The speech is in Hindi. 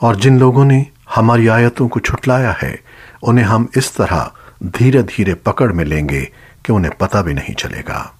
और जिन लोगों ने हमारी आयतों को छुटलाया है, उन्हें हम इस तरह धीरे धीरे पकड़ में लेंगे कि उन्हें पता भी नहीं चलेगा।